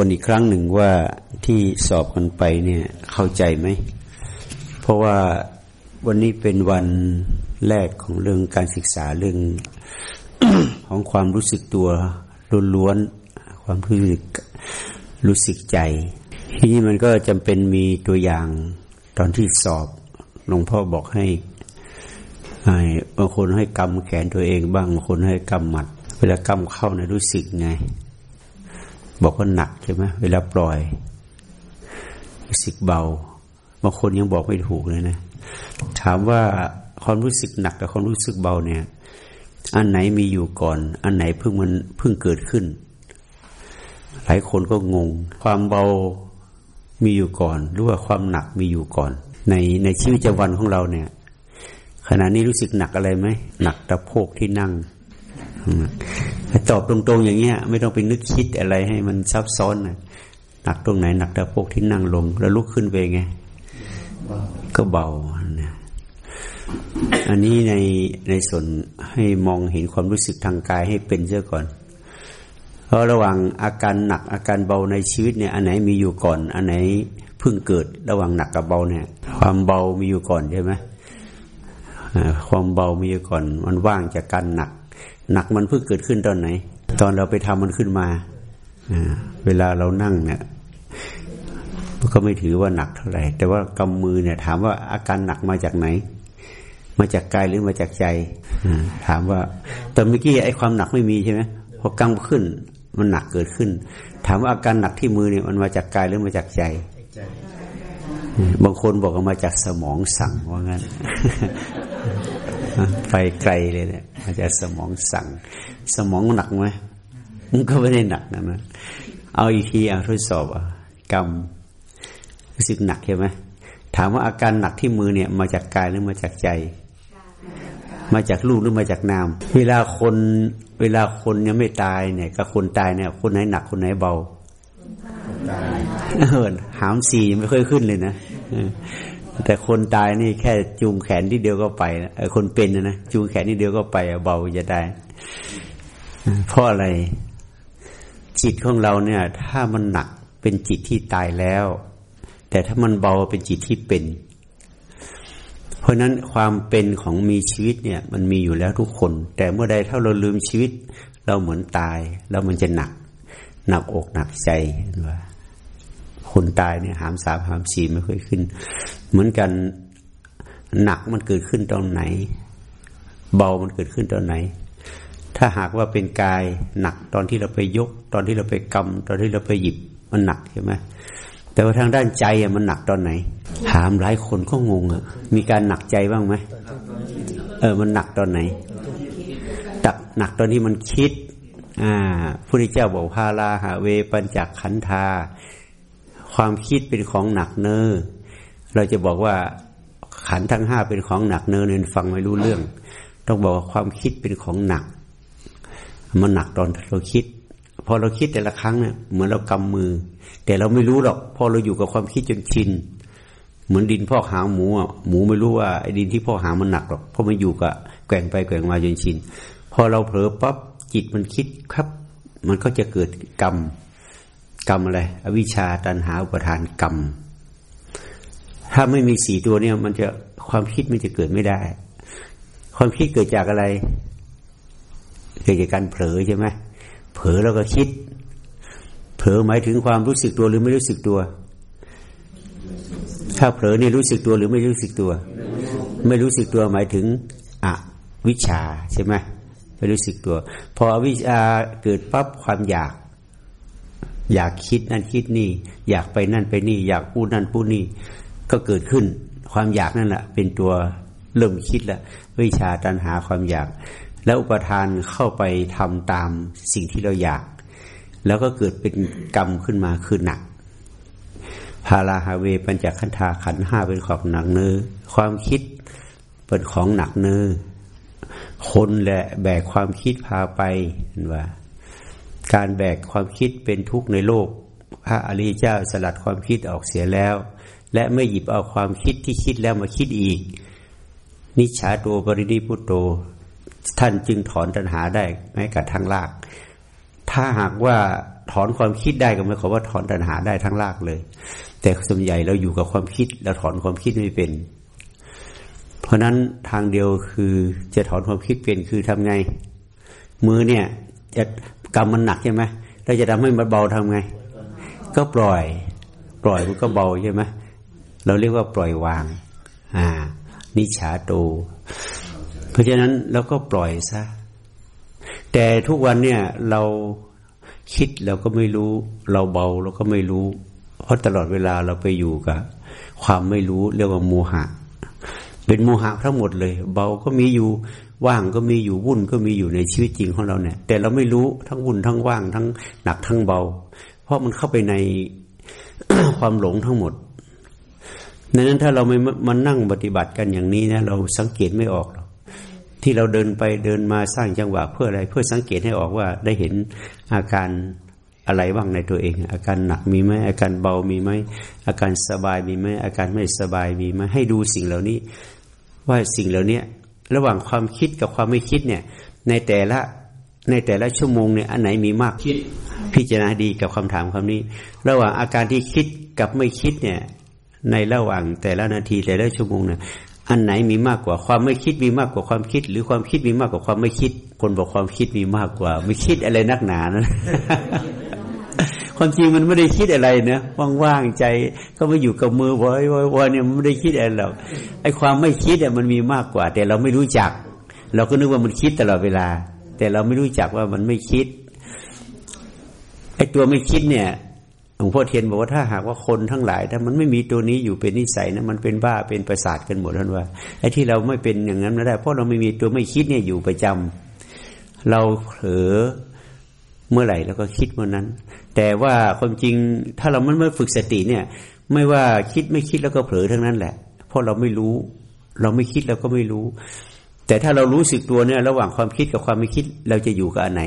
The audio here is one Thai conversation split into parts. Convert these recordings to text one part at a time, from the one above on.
คนอีกครั้งหนึ่งว่าที่สอบกันไปเนี่ยเข้าใจไหม เพราะว่าวันนี้เป็นวันแรกของเรื่องการศึกษาเรื่องของความรู้สึกตัวล้วนๆความรู้สึกรู้สึกใจ ทีนี้มันก็จำเป็นมีตัวอย่างตอนที่สอบหลวงพ่อบอกให้บางคนให้กำแขนตัวเองบ้างบางคนให้กำหมัด เวลากำเข้านะรู้สึกไง บอกว่าหนักใช่ไหมเวลาปล่อยรู้สึกเบาบางคนยังบอกไม่ถูกเลยนะ ถามว่าความรู้สึกหนักกับความรู้สึกเบาเนี่ย อันไหนมีอยู่ก่อน อันไหนเพิ่งมันเพิ่งเกิดขึ้น หลายคนก็งง ความเบามีอยู่ก่อน หรือว่าความหนักมีอยู่ก่อน ในในชีวิตประจำวันของเราเนี่ย ขณะนี้รู้สึกหนักอะไรไหมหนักตะโพกที่นั่ง ตอบตรงๆอย่างเงี้ย ไม่ต้องไปนึกคิดอะไรให้มันซับซ้อนนะหนักตรงไหนหนักแต่พวกที่นั่งลง แล้วลุกขึ้นไปไง ก็เบานะอันนี้ในในส่วนให้มองเห็นความรู้สึกทางกายให้เป็นเสียก่อน เพราะระหว่างอาการหนักอาการเบาในชีวิตเนี่ย อันไหนมีอยู่ก่อน อันไหนเพิ่งเกิด ระหว่างหนักกับเบาเนี่ย ความเบามีอยู่ก่อนใช่ไหมความเบามีอยู่ก่อน มันว่างจากการหนัก หนักมันเพิ่งเกิดขึ้นตอนไหน ตอนเราไปทำมันขึ้นมาเวลาเรานั่งเนี่ยก็ไม่ถือว่าหนักเท่าไหร่ แต่ว่ากำมือเนี่ย ถามว่าอาการหนักมาจากไหน มาจากกายหรือมาจากใจถามว่าตอนเมื่อกี้ไอ้ความหนักไม่มีใช่ไหมพอกำขึ้น มันหนักเกิดขึ้น ถามว่าอาการหนักที่มือเนี่ยมันมาจากกายหรือมาจากใจบางคนบอกว่ามาจากสมองสั่งว่างั้น ไปไกลเลยเนี่ยอาจจะสมองสั่ง สมองหนักไหมมันก็ไม่ได้หนักนะนะเอาอีกทีเอาทดสอบอะกรรมรู้สึกหนักใช่ไหมถามว่าอาการหนักที่มือเนี่ย มาจากกายหรือมาจากใจ มาจากลูกหรือมาจากนาม เวลาคนเวลาคนยังไม่ตายเนี่ยกับคนตายเนี่ย คนไหนหนักคนไหนเบาเออหามสี่ไม่ค่อยขึ้นเลยนะ แต่คนตายนี่แค่จูงแขนที่เดียวก็ไปนะคนเป็นนะจูงแขนที่เดียวก็ไปเบาจะได้เพราะอะไร จิตของเราเนี่ย ถ้ามันหนักเป็นจิตที่ตายแล้ว แต่ถ้ามันเบาเป็นจิตที่เป็น เพราะนั้นความเป็นของมีชีวิตเนี่ย มันมีอยู่แล้วทุกคน แต่เมื่อใดถ้าเราลืมชีวิต เราเหมือนตาย แล้วมันจะหนัก หนักอกหนักใจว่าคนตายเนี่ยหามสามหามสี่ไม่เคยขึ้น เหมือนกันหนักมันเกิดขึ้นตอนไหน เบามันเกิดขึ้นตอนไหน ถ้าหากว่าเป็นกายหนักตอนที่เราไปยก ตอนที่เราไปกำตอนที่เราไปหยิบมันหนักใช่ไหมแต่ว่าทางด้านใจอะมันหนักตอนไหน ถามหลายคนก็งงอะมีการหนักใจบ้างไหมเออมันหนักตอนไหนตักหนักตอนที่มันคิด อ่าพระพุทธเจ้าบอกพาลาหาเวปัญจขันธาความคิดเป็นของหนักเนอ เราจะบอกว่าขันทั้งห้าเป็นของหนักเนอเนี่ยฟังไม่รู้เรื่อง ต้องบอกว่าความคิดเป็นของหนัก มันหนักตอนเราคิด พอเราคิดแต่ละครั้งเนี่ยเหมือนเรากำมือ แต่เราไม่รู้หรอกพอเราอยู่กับความคิดจนชินเหมือนดินพ่อหางหมูอะหมูไม่รู้ว่าไอ้ดินที่พ่อหางมันหนักหรอกเพราะมันอยู่กับแกว่งไปแกว่งมาจนชินพอเราเผลอปั๊บจิตมันคิดครับ มันก็จะเกิดกรรม กรรมอะไร อวิชชาตันหาอุปทานกรรม ถ้าไม่มีสี่ตัวเนี่ย มันจะความคิดมันจะเกิดไม่ได้ ความคิดเกิดจากอะไร เกิดจากการเผลอใช่ไหมเผลอแล้วก็คิด เผลอหมายถึงความรู้สึกตัวหรือไม่รู้สึกตัว ถ้าเผลอเนี่ยรู้สึกตัวหรือไม่รู้สึกตัว ไม่รู้สึกตัวหมายถึงอวิชชาใช่ไหมไม่รู้สึกตัว พออวิชาเกิดปั๊บความอยากอยากคิดนั่นคิดนี่ อยากไปนั่นไปนี่ อยากพูดนั่นพูดนี่ ก็เกิดขึ้น ความอยากนั่นแหละเป็นตัวเริ่มคิดล้ววิชาตันหาความอยาก แล้วอุปทานเข้าไปทำตามสิ่งที่เราอยาก แล้วก็เกิดเป็นกรรมขึ้นมาคือหนักพาราฮาเวปัญจขันธาขันห้าเป็นของหนักเนื้อความคิดเป็นของหนักเนื้อคนแหละแบกความคิดพาไปว่า การแบกความคิดเป็นทุกข์ในโลก พระอริยเจ้าสลัดความคิดออกเสียแล้ว และไม่หยิบเอาความคิดที่คิดแล้วมาคิดอีก นิชาโตปรินิพุตโต ท่านจึงถอนตัณหาได้แม้กระทั่งลาก ถ้าหากว่าถอนความคิดได้ก็หมายความว่าถอนตัณหาได้ทั้งรากเลย แต่ส่วนใหญ่เราอยู่กับความคิดเราถอนความคิดไม่เป็น เพราะนั้นทางเดียวคือจะถอนความคิดเป็นคือทำไง มือเนี่ยจะกำมันหนักใช่ไหมเราจะทำให้มันเบาทำไง ก็ปล่อย ปล่อยมันก็เบาใช่ไหม เราเรียกว่าปล่อยวาง อ่า นิชาโต เพราะฉะนั้นเราก็ปล่อยซะ แต่ทุกวันเนี่ยเราคิดเราก็ไม่รู้ เราเบาเราก็ไม่รู้ เพราะตลอดเวลาเราไปอยู่กับความไม่รู้เรียกว่าโมหะ เป็นโมหะทั้งหมดเลย เบาก็มีอยู่ว่างก็มีอยู่วุ่นก็มีอยู่ในชีวิตจริงของเราเนี่ย แต่เราไม่รู้ทั้งวุ่นทั้งว่างทั้งหนักทั้งเบา เพราะมันเข้าไปในความหลงทั้งหมด ดังนั้นถ้าเราไม่มานั่งปฏิบัติกันอย่างนี้นะเราสังเกตไม่ออกหรอกที่เราเดินไปเดินมาสร้างจังหวะเพื่ออะไร เพื่อสังเกตให้ออกว่าได้เห็นอาการอะไรบ้างในตัวเอง อาการหนักมีไหมอาการเบามีไหมอาการสบายมีไหมอาการไม่สบายมีไหมให้ดูสิ่งเหล่านี้ ว่าสิ่งเหล่านี้ระหว่างความคิดกับความไม่คิดเนี่ย ในแต่ละในแต่ละชั่วโมงเนี่ยอันไหนมีมากคิดพิจารณาดีกับคำถามคำนี้ ระหว่างอาการที่คิดกับไม่คิดเนี่ย ในระหว่างแต่ละนาทีแต่ละชั่วโมงเนี่ยอันไหนมีมากกว่าความไม่คิดมีมากกว่าความคิด หรือความคิดมีมากกว่าความไม่คิด คนบอกความคิดมีมากกว่า ไม่คิดอะไรนักหนานะความจริงมันไม่ได้คิดอะไรนะว่างๆใจก็มาอยู่กับมือวอยวอยเนี่ยมันไม่ได้คิดอะไรหรอกไอ้ความไม่คิดอะมันมีมากกว่า แต่เราไม่รู้จัก เราก็นึกว่ามันคิดตลอดเวลา แต่เราไม่รู้จักว่ามันไม่คิดไอ้ตัวไม่คิดเนี่ย หลวงพ่อเทียนบอกว่าถ้าหากว่าคนทั้งหลาย ถ้ามันไม่มีตัวนี้อยู่เป็นนิสัยนะมันเป็นบ้าเป็นประสาทกันหมดท่านว่าไอ้ที่เราไม่เป็นอย่างนั้นไม่ได้ เพราะเราไม่มีตัวไม่คิดเนี่ยอยู่ประจำเราเผลอเมื่อไหร่แล้วก็คิดเมื่อนั้น แต่ว่าความจริงถ้าเราไม่ไม่ฝึกสติเนี่ย ไม่ว่าคิดไม่คิดแล้วก็เผลอทั้งนั้นแหละ เพราะเราไม่รู้ เราไม่คิดเราก็ไม่รู้ แต่ถ้าเรารู้สึกตัวเนี่ย ระหว่างความคิดกับความไม่คิดเราจะอยู่กับอันไหน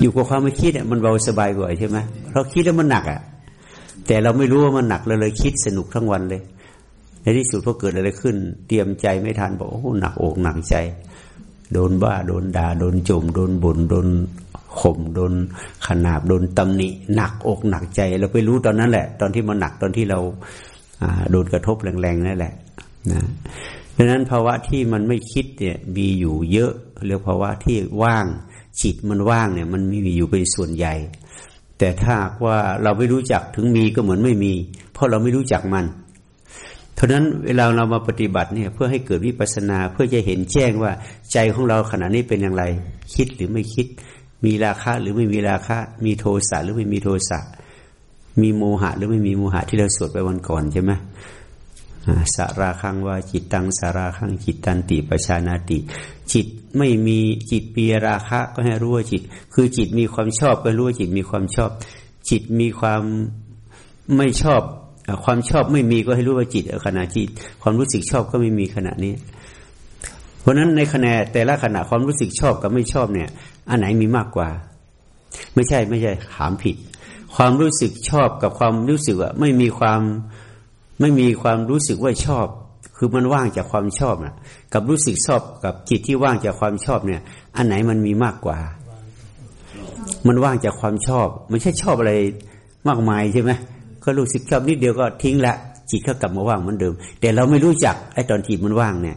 อยู่กับความไม่คิดอะมันเบาสบายกว่าใช่ไหมเพราะคิดแล้วมันหนักอะ แต่เราไม่รู้ว่ามันหนักเราเลยคิดสนุกทั้งวันเลย ในที่สุดพอเกิดอะไรขึ้น เตรียมใจไม่ทันบอกโอ้หนักอกหนักใจ โดนบ้าโดนด่าโดนโจม โดนบ่นโดนข่มโดนขนาบโดนตำหนิหนักอกหนักใจ เราไปรู้ตอนนั้นแหละ ตอนที่มันหนักตอนที่เราโดนกระทบแรงๆนั่นแหละนะดังนั้นภาวะที่มันไม่คิดเนี่ยมีอยู่เยอะเรียกภาวะที่ว่าง จิตมันว่างเนี่ย มันม่มีอยู่เป็นส่วนใหญ่ แต่ถ้าว่าเราไม่รู้จักถึงมีก็เหมือนไม่มี เพราะเราไม่รู้จักมันเท่านั้นเวลาเรามาปฏิบัติเนี่ย เพื่อให้เกิดวิปัสนาเพื่อจะเห็นแจ้งว่าใจของเราขณะนี้เป็นอย่างไร คิดหรือไม่คิด มีราคะหรือไม่มีราคะ มีโทสะหรือไม่มีโทสะมีโมหะหรือไม่มีโมหะที่เราสวดไปวันก่อนใช่ไหม สาราคังว่าจิตตังสาราคังจิตตันติปชานาติ จิตไม่มีจิตปีราคะก็ให้รู้ว่าจิต คือจิตมีความชอบก็รู้ว่าจิตมีความชอบ จิตมีความไม่ชอบ ความชอบไม่มีก็ให้รู้ว่าจิตขณะจิต ความรู้สึกชอบก็ไม่มีขณะนี้ เพราะนั้นในขณะแต่ละขณะความรู้สึกชอบกับไม่ชอบเนี่ย อันไหนมีมากกว่า ไม่ใช่ไม่ใช่ถามผิด ความรู้สึกชอบกับความรู้สึกว่าไม่มีความ ไม่มีความรู้สึกว่าชอบ คือมันว่างจากความชอบนะกับรู้สึกชอบกับจิตที่ว่างจากความชอบเนี่ย อันไหนมันมีมากกว่า มันว่างจากความชอบมันใช่ชอบอะไรมากมายใช่ไหมก็รู้สึกชอบนิดเดียวก็ทิ้งละจิตก็กลับมาว่างเหมือนเดิม แต่เราไม่รู้จักไอ้ตอนจิตมันว่างเนี่ย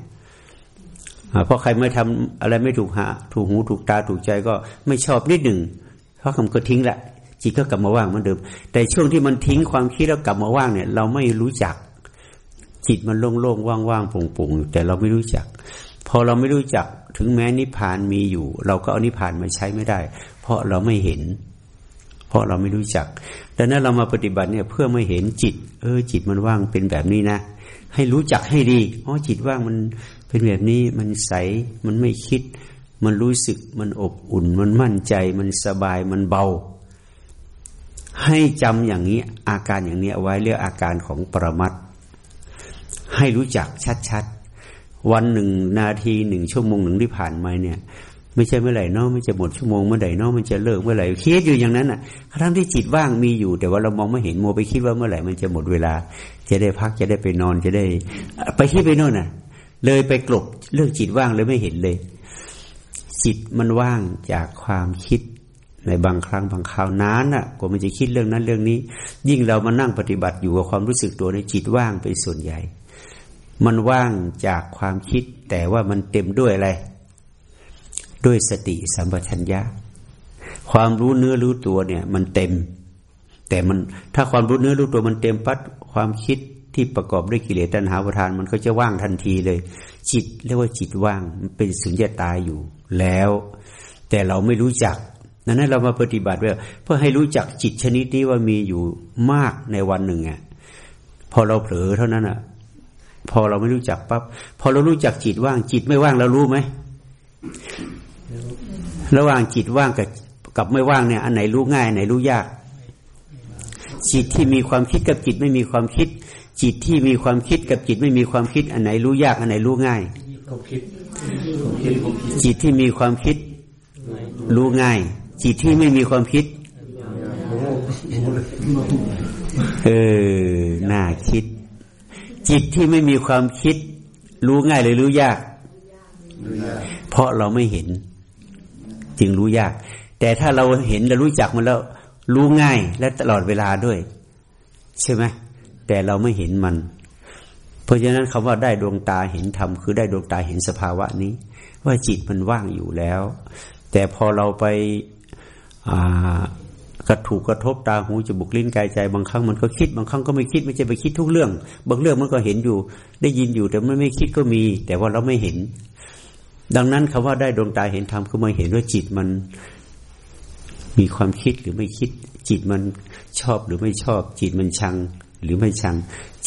เพราะใครไม่ทำอะไรไม่ถูกหา ถูกหูถูกตาถูกใจก็ไม่ชอบนิดหนึ่งเพราะคำก็ทิ้งละ จิตก็กลับมาว่างเหมือนเดิม แต่ช่วงที่มันทิ้งความคิดแล้วกลับมาว่างเนี่ย เราไม่รู้จัก จิตมันโล่งๆว่างๆปุ่งๆแต่เราไม่รู้จัก พอเราไม่รู้จักถึงแม้นิพพานมีอยู่ เราก็เอานิพพานมาใช้ไม่ได้ เพราะเราไม่เห็น เพราะเราไม่รู้จักดังนั้นเรามาปฏิบัติเนี่ยเพื่อไม่เห็นจิต เออ จิตมันว่างเป็นแบบนี้นะให้รู้จักให้ดีอ๋อจิตว่างมันเป็นแบบนี้มันใสมันไม่คิด มันรู้สึกมันอบอุ่น มันมั่นใจ มันสบายมันเบา ให้จำอย่างนี้อาการอย่างนี้ไว้เรียกอาการของปรมัตให้รู้จักชัดๆ วันหนึ่งนาทีหนึ่งชั่วโมงหนึ่งที่ผ่านมาเนี่ย ไม่ใช่เมื่อไหร่นอกไม่จะหมดชั่วโมงเมื่อไหร่นอกมันจะเลิกเมื่อไหร่คิดอยู่อย่างนั้นอะทั้งที่จิตว่างมีอยู่ แต่ว่าเรามองไม่เห็นโมไปคิดว่าเมื่อไหร่มันจะหมดเวลา จะได้พักจะได้ไปนอนจะได้ ไปคิดไปโน่นน่ะ เลยไปกลบเรื่องจิตว่างเลยไม่เห็นเลย จิตมันว่างจากความคิด ในบางครั้งบางคราวนานอะกว่ามันจะคิดเรื่องนั้นเรื่องนี้ ยิ่งเรามานั่งปฏิบัติอยู่กับความรู้สึกตัวในจิตว่างเป็นส่วนใหญ่ มันว่างจากความคิด แต่ว่ามันเต็มด้วยอะไร ด้วยสติสัมปชัญญะ ความรู้เนื้อรู้ตัวเนี่ย มันเต็ม แต่มันถ้าความรู้เนื้อรู้ตัวมันเต็มปัดความคิดที่ประกอบด้วยกิเลสตัณหาประทาน มันก็จะว่างทันทีเลย จิตเรียกว่าจิตว่างมันเป็นสุญญตาอยู่แล้ว แต่เราไม่รู้จัก นั้น เรามาปฏิบัติเพื่อให้รู้จักจิตชนิดนี้ว่ามีอยู่มากในวันหนึ่งอะพอเราเผลอเท่านั้นอะ พอเราไม่รู้จักปั๊บพอเรารู้จักจิตว่างจิตไม่ว่างเรารู้ไหมระหว่างจิตว่างกับกับไม่ว่างเนี่ย อันไหนรู้ง่ายอันไหนรู้ยาก จิตที่มีความคิดกับจิตไม่มีความคิด จิตที่มีความคิดกับจิตไม่มีความคิด อันไหนรู้ยาก อันไหนรู้ง่ายจิตที่มีความคิด รู้ง่าย จิตที่ไม่มีความคิดเออน่าคิด จิตที่ไม่มีความคิด รู้ง่ายหรือรู้ยาก เพราะเราไม่เห็น จึงรู้ยาก แต่ถ้าเราเห็นและรู้จักมันแล้ว รู้ง่ายและตลอดเวลาด้วย ใช่ไหมแต่เราไม่เห็นมัน เพราะฉะนั้นคำว่าได้ดวงตาเห็นธรรมคือได้ดวงตาเห็นสภาวะนี้ ว่าจิตมันว่างอยู่แล้ว แต่พอเราไป กระถูกกระทบตาหูจมูกลิ้นกายใจ บางครั้งมันก็คิด บางครั้งก็ไม่คิด ไม่ใช่ไปคิดทุกเรื่อง บางเรื่องมันก็เห็นอยู่ ได้ยินอยู่แต่ไม่ไม่คิดก็มี แต่ว่าเราไม่เห็น ดังนั้นคำว่าได้ดวงตาเห็นธรรมคือมาเห็นว่าจิตมันมีความคิดหรือไม่คิด จิตมันชอบหรือไม่ชอบ จิตมันชังหรือไม่ชัง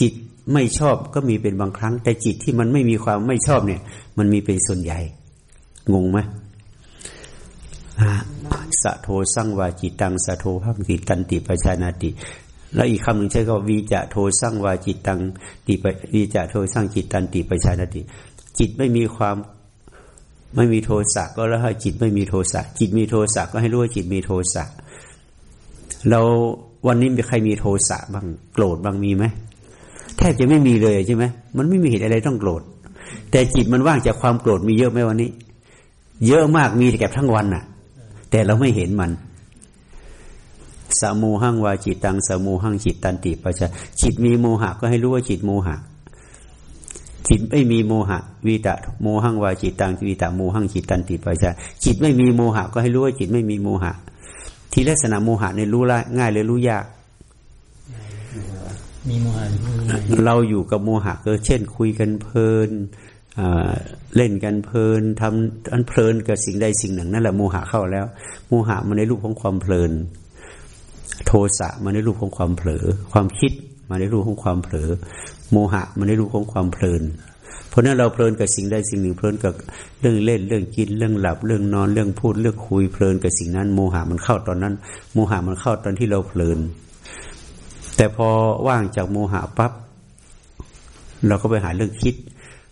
จิตไม่ชอบก็มีเป็นบางครั้ง แต่จิตที่มันไม่มีความไม่ชอบเนี่ย มันมีเป็นส่วนใหญ่ งงไหม สะโทสั่งวาจิตังสะโทพังติตันติปชานาติ แล้วอีกคำหนึ่งใช้ก็วีจะโทสั่งวาจิตังติปวีจะโทสั่งจิตตันติปชานาติ จิตไม่มีความไม่มีโทสะก็แล้วให้จิตไม่มีโทสะจิตมีโทสะก็ให้รู้ว่าจิตมีโทสะเราวันนี้มีใครมีโทสะบ้างโกรธบ้างมีไหมแทบจะไม่มีเลยใช่ไหมมันไม่มีเหตุอะไรต้องโกรธแต่จิตมันว่างจากความโกรธมีเยอะไหมวันนี้ เยอะมากมีแก่ทั้งวันน่ะ แต่เราไม่เห็นมันสมูหังวาจิตตังสมูหังจิตตันติปัจจจิตมีโมหะก็ให้รู้ว่าจิตโมหะ จิตไม่มีโมหะวิตะโมหังวาจิตตังวิตะโมหังจิตตันติปัจจจิตไม่มีโมหะก็ให้รู้ว่าจิตไม่มีโมหะ ทีลักษณะโมหะในรู้ละง่ายเลยรู้ยากมีโมหะเราอยู่กับโมหะก็เช่น คุยกันเพลิน เล่นกันเพลินทำอันเพลินกับสิ่งใดสิ่งหนึ่งนั่นแหละโมหะเข้าแล้ว โมหะมาในรูปของความเพลิน โทสะมาในรูปของความเผลอ ความคิดมาในรูปของความเผลอ โมหะมาในรูปของความเพลิน เพราะนั้นเราเพลินกับสิ่งใดสิ่งหนึ่งเพลินกับเรื่องเล่นเรื่องกินเรื่องหลับ เรื่องนอนเรื่องพูดเรื่องคุยเพลินกับสิ่งนั้น โมหะมันเข้าตอนนั้น โมหะมันเข้าตอนที่เราเพลิน แต่พอว่างจากโมหะปั๊บเราก็ไปหาเรื่องคิด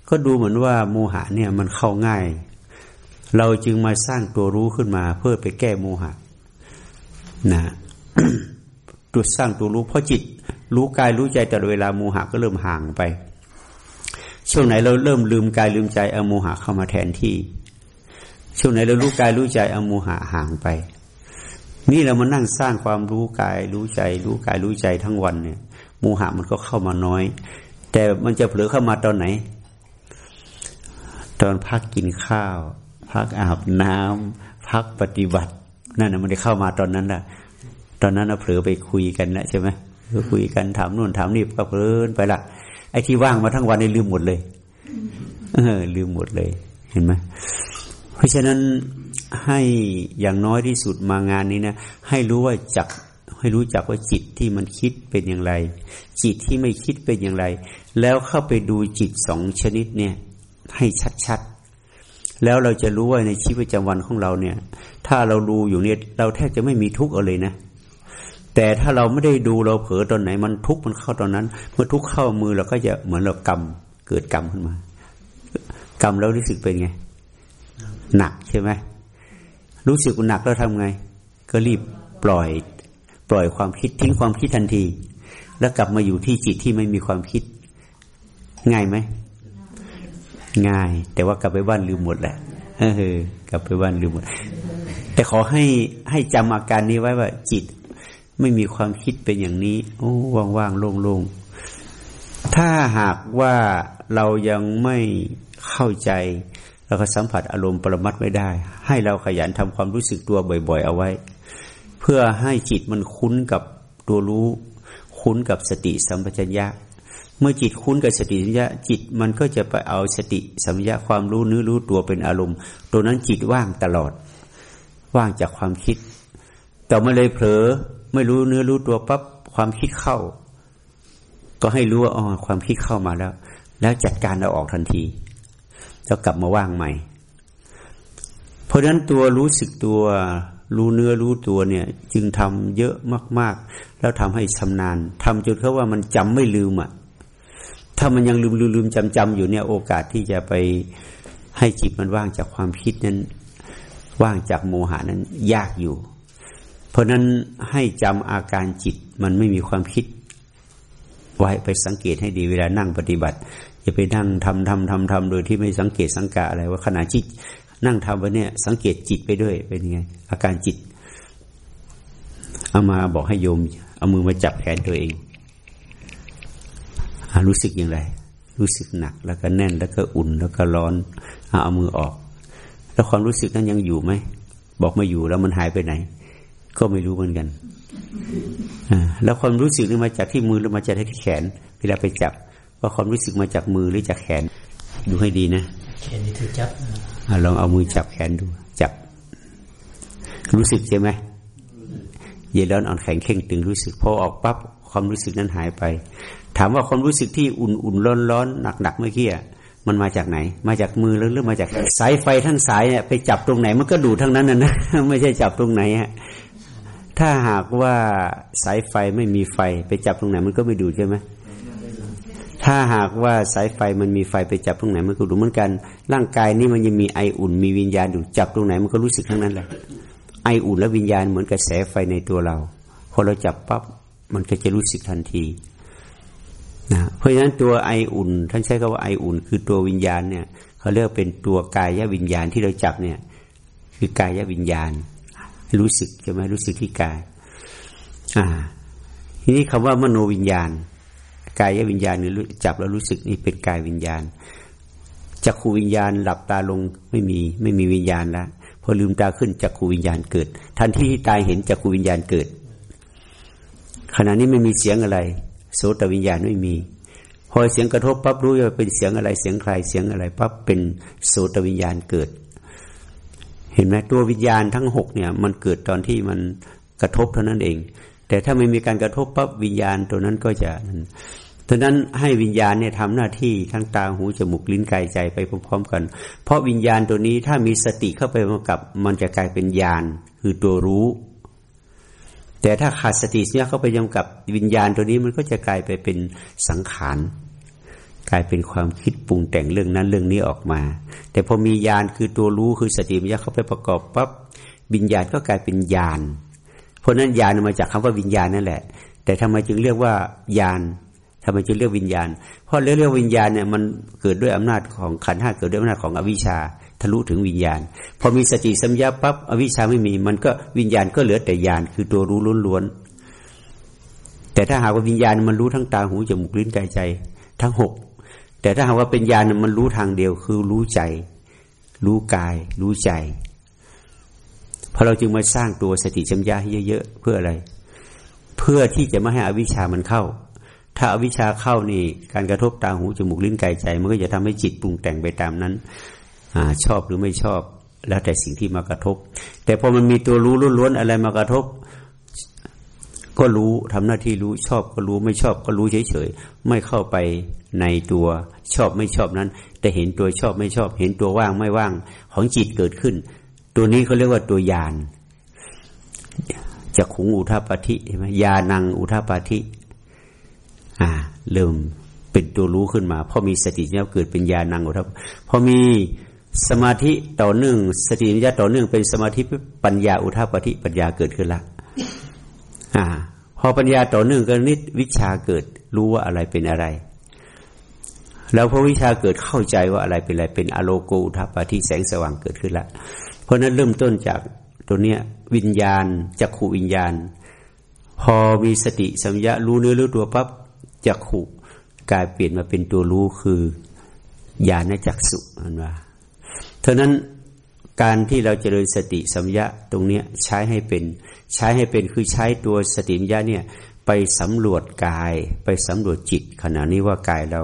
ก็ดูเหมือนว่าโมหะเนี่ยมันเข้าง่าย เราจึงมาสร้างตัวรู้ขึ้นมา เพื่อไปแก้โมหะนะตัวสร้างตัวรู้เพราะจิต รู้กายรู้ใจแต่เวลาโมหะก็เริ่มห่างไป ช่วงไหนเราเริ่มลืมกายลืมใจเอาโมหะเข้ามาแทนที่ ช่วงไหนเรารู้กายรู้ใจเอาโมหะห่างไป นี่เรามานั่งสร้างความรู้กายรู้ใจ รู้กายรู้ใจทั้งวันเนี่ยโมหะมันก็เข้ามาน้อย แต่มันจะเผลอเข้ามาตอนไหน ตอนพักกินข้าว พักอาบน้ำพักปฏิบัติ นั่นนะมันได้เข้ามาตอนนั้นแหละตอนนั้นเราเผลอไปคุยกันแล้วใช่ไหมก็คุยกันถามนู่นถามนี่ก็เพลินไปละไอ้ที่ว่างมาทั้งวันนี่ลืมหมดเลยเออลืมหมดเลย เห็นไหมเพราะฉะนั้นให้อย่างน้อยที่สุดมางานนี้นะให้รู้ว่าจักให้รู้จักว่าจิตที่มันคิดเป็นอย่างไร จิตที่ไม่คิดเป็นอย่างไร แล้วเข้าไปดูจิตสองชนิดเนี่ย ให้ชัดๆ แล้วเราจะรู้ว่าในชีวิตประจำวันของเราเนี่ย ถ้าเราดูอยู่เนี่ยเราแทบจะไม่มีทุกข์อะไรนะ แต่ถ้าเราไม่ได้ดูเราเผลอตอนไหน มันทุกข์มันเข้าตอนนั้น เมื่อทุกข์เข้ามือเราก็จะเหมือนเรากรรมเกิดกรรมขึ้นมา กรรมแล้วรู้สึกเป็นไง หนักใช่ไหมรู้สึกหนักแล้วทำไง ก็รีบปล่อย ปล่อยความคิดทิ้งความคิดทันที แล้วกลับมาอยู่ที่จิตที่ไม่มีความคิด ง่ายไหม ง่าย แต่ว่ากลับไปบ้านลืมหมดแหละเออกลับไปบ้านลืมหมด แต่ขอให้ให้จำอาการนี้ไว้ว่าจิต ไม่มีความคิดเป็นอย่างนี้ โอ้ว่างๆโล่งๆถ้าหากว่าเรายังไม่เข้าใจเราก็สัมผัสอารมณ์ปรมัตไม่ได้ ให้เราขยันทำความรู้สึกตัวบ่อย ๆ เอาไว้ เพื่อให้จิตมันคุ้นกับตัวรู้ คุ้นกับสติสัมปชัญญะ เมื่อจิตคุ้นกับสติสัมปชัญญะจิตมันก็จะไปเอาสติสัมปชัญญะความรู้นื้อรู้ตัวเป็นอารมณ์ ตัวนั้นจิตว่างตลอด ว่างจากความคิด แต่ไม่เลยเผลอไม่รู้เนื้อรู้ตัวปั๊บความคิดเข้า ก็ให้รู้ว่าอ๋อความคิดเข้ามาแล้ว แล้วจัดการเอาออกทันทีแล้วกลับมาว่างใหม่ เพราะฉะนั้นตัวรู้สึกตัวรู้เนื้อรู้ตัวเนี่ย จึงทำเยอะมาก ๆ แล้วทำให้ชำนาญทำจนเขาว่ามันจำไม่ลืมอะ ถ้ามันยังลืมลืมลืมจำจำอยู่เนี่ยโอกาสที่จะไปให้จิตมันว่างจากความคิดนั้น ว่างจากโมหานั้นยากอยู่ เพราะนั้นให้จำอาการจิตมันไม่มีความคิด ไว้ไปสังเกตให้ดีเวลานั่งปฏิบัติจะไปนั่งทำทำทำทำโดยที่ไม่สังเกตสังกะอะไรว่าขณะจิตนั่งทำไปเนี่ย สังเกตจิตไปด้วยเป็นยังไง อาการจิต เอามาบอกให้โยม เอามือมาจับแขนตัวเอง รู้สึกอย่างไร รู้สึกหนัก แล้วก็แน่นแล้วก็อุ่น แล้วก็ร้อนเอามือออก แล้วความรู้สึกนั้นยังอยู่ไหมบอกมาอยู่แล้วมันหายไปไหน ก็ไม่รู้เหมือนกันแล้วความรู้สึกนี่มาจากที่มือหรือมาจากที่แขน เวลาไปจับ ว่าความรู้สึกมาจากมือหรือจากแขน ดูให้ดีนะแขนนี่ถือจับลองเอามือจับแขนดู จับ รู้สึกใช่ไหมเย็นร้อนอ่อนแข็งเข่งตึงรู้สึกพอออกปั๊บความรู้สึกนั้นหายไป ถามว่าความรู้สึกที่อุ่นอุ่นร้อนร้อนหนักหนักเมื่อกี้มันมาจากไหน มาจากมือหรือมาจากสายไฟทั้งสายเนี่ยไปจับตรงไหนมันก็ดูทั้งนั้นนะนะไม่ใช่จับตรงไหนฮะถ้าหากว่าสายไฟไม่มีไฟ ไปจับตรงไหนมันก็ไม่ดูใช่ไหมถ้าหากว่าสายไฟมันมีไฟไปจับตรงไหนมันก็ดูเหมือนกัน ร่างกายนี้มันยังมีไออุ่นมีวิญญาณอยู่จับตรงไหนมันก็รู้สึกทั้งนั้นแหละไออุ่นและวิญญาณเหมือนกระแสไฟในตัวเราพอเราจับปั๊บมันก็จะรู้สึกทันที นะเพราะฉะนั้นตัวไออุ่น ท่านใช้คำว่าไออุ่น คือตัววิญญาณเนี่ยเขาเรียกเป็นตัวกายวิญญาณที่เราจับเนี่ย คือกายวิญญาณ รู้สึกใช่ไหมรู้สึกที่กาย อ่า ทีนี้คำว่ามโนวิญญาณ กายวิญญาณนี่จับแล้วรู้สึกนี่เป็นกายวิญญาณจักขูวิญญาณ หลับตาลงไม่มีไม่มีวิญญาณแล้วพอลืมตาขึ้นจักขูวิญญาณเกิด ทันทีที่ตายเห็นจักขูวิญญาณเกิดขณะนี้ไม่มีเสียงอะไร โสตวิญญาณไม่มี พอเสียงกระทบปั๊บรู้ว่าเป็นเสียงอะไรเสียงใครเสียงอะไรปั๊บเป็นโสตวิญญาณเกิด เห็นไหมตัววิญญาณทั้งหกเนี่ย มันเกิดตอนที่มันกระทบเท่านั้นเอง แต่ถ้าไม่มีการกระทบปั๊บวิญญาณตัวนั้นก็จะดังนั้นให้วิญญาณเนี่ยทำหน้าที่ทั้งตาหูจมูกลิ้นกายใจไปพร้อมๆ กัน เพราะวิญญาณตัวนี้ถ้ามีสติเข้าไปกำกับ มันจะกลายเป็นญาณคือตัวรู้ แต่ถ้าขาดสติเนี่ยเข้าไปกำกับวิญญาณตัวนี้มันก็จะกลายไปเป็นสังขารกลายเป็นความคิดปรุงแต่งเรื่องนั้นเรื่องนี้ออกมา แต่พอมีญาณคือตัวรู้คือสติมัญญาเข้าไปประกอบปั๊บวิญญาณก็กลายเป็นญาณเพราะนั้นญาณมาจากคำว่าวิญญาณนั่นแหละ แต่ทำไมจึงเรียกว่าญาณทำไมจึงเรียกวิญญาณ เพราะเรื่องวิญญาณเนี่ยมันเกิดด้วยอำนาจของขันห้าเกิดด้วยอำนาจของอวิชชา ทะลุถึงวิญญาณ พอมีสติสัมยาปั๊บอวิชชาไม่มี มันก็วิญญาณก็เหลือแต่ญาณคือตัวรู้ล้วนๆแต่ถ้าหากว่าวิญญาณมันรู้ทั้งตาหูจมูกลิ้นกายใจ ทั้งหกแต่ถ้าหากว่าเป็นญาณมันรู้ทางเดียวคือรู้ใจ รู้กาย รู้ใจพอเราจึงมาสร้างตัวสติสัมยาให้เยอะๆเพื่ออะไร เพื่อที่จะไม่ให้อวิชามันเข้า ถ้าอวิชชาเข้านี่ การกระทบตาหูจมูกลิ้นกายใจ มันก็จะทำให้จิตปรุงแต่งไปตามนั้น อชอบหรือไม่ชอบ แล้วแต่สิ่งที่มากระทบ แต่พอมันมีตัวรู้ล้วนๆอะไรมากระทบ ก็รู้ทำหน้าที่รู้ชอบก็รู้ไม่ชอบก็รู้เฉยๆไม่เข้าไปในตัวชอบไม่ชอบนั้น แต่เห็นตัวชอบไม่ชอบ เห็นตัวว่างไม่ว่างของจิตเกิดขึ้น ตัวนี้เขาเรียกว่าตัวยานจะขุงอุทาปฏิใช่ไหมยานังอุทาปฏิอ่าเริ่มเป็นตัวรู้ขึ้นมาพอมีสติเนี่ยเกิดเป็นญาณังครับพอมี สมาธิต่อเนื่องสติปัญญาต่อเนื่องเป็นสมาธิปัญญาอุทาปฏิปัญญาเกิดขึ้นละอ่า พอปัญญาต่อเนื่องก็นิดวิชาเกิดรู้ว่าอะไรเป็นอะไร แล้วพอวิชาเกิดเข้าใจว่าอะไรเป็นอะไร เป็นอโลโกอุทาปฏิแสงสว่างเกิดขึ้นละเพราะนั้นเริ่มต้นจากตัวเนี้ยวิญญาณจักขูวิญญาณ พอมีสติสัมยารู้เนื้อรู้ตัวปั๊บจักขูกลายเปลี่ยนมาเป็นตัวรู้คือญาณจักสุนันว่า เท่านั้นการที่เราเจริญสติสัมยาตรงเนี้ยใช้ให้เป็น ใช้ให้เป็นคือใช้ตัวสติสัมยาเนี่ยไปสำรวจกาย ไปสำรวจจิต ขณะนี้ว่ากายเรา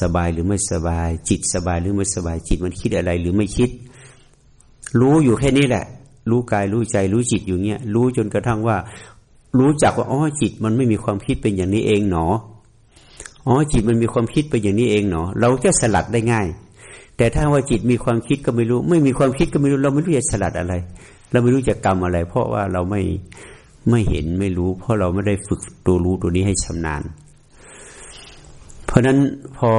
สบายหรือไม่สบาย จิตสบายหรือไม่สบายจิตมันคิดอะไรหรือไม่คิด รู้อยู่แค่นี้แหละ รู้กายรู้ใจรู้จิตอยู่เนี้ยรู้จนกระทั่งว่า รู้จักว่าอ๋อจิตมันไม่มีความคิดเป็นอย่างนี้เองหนออ๋อจิตมันมีความคิดเป็นอย่างนี้เองหนอเราจะสลัดได้ง่าย แต่ถ้าว่าจิตมีความคิดก็ไม่รู้ ไม่มีความคิดก็ไม่รู้ เราไม่รู้จะสลัดอะไร เราไม่รู้จะกรรมอะไร เพราะว่าเราไม่ไม่เห็นไม่รู้ เพราะเราไม่ได้ฝึกตัวรู้ตัวนี้ให้ชำนาญ เพราะนั้นพอ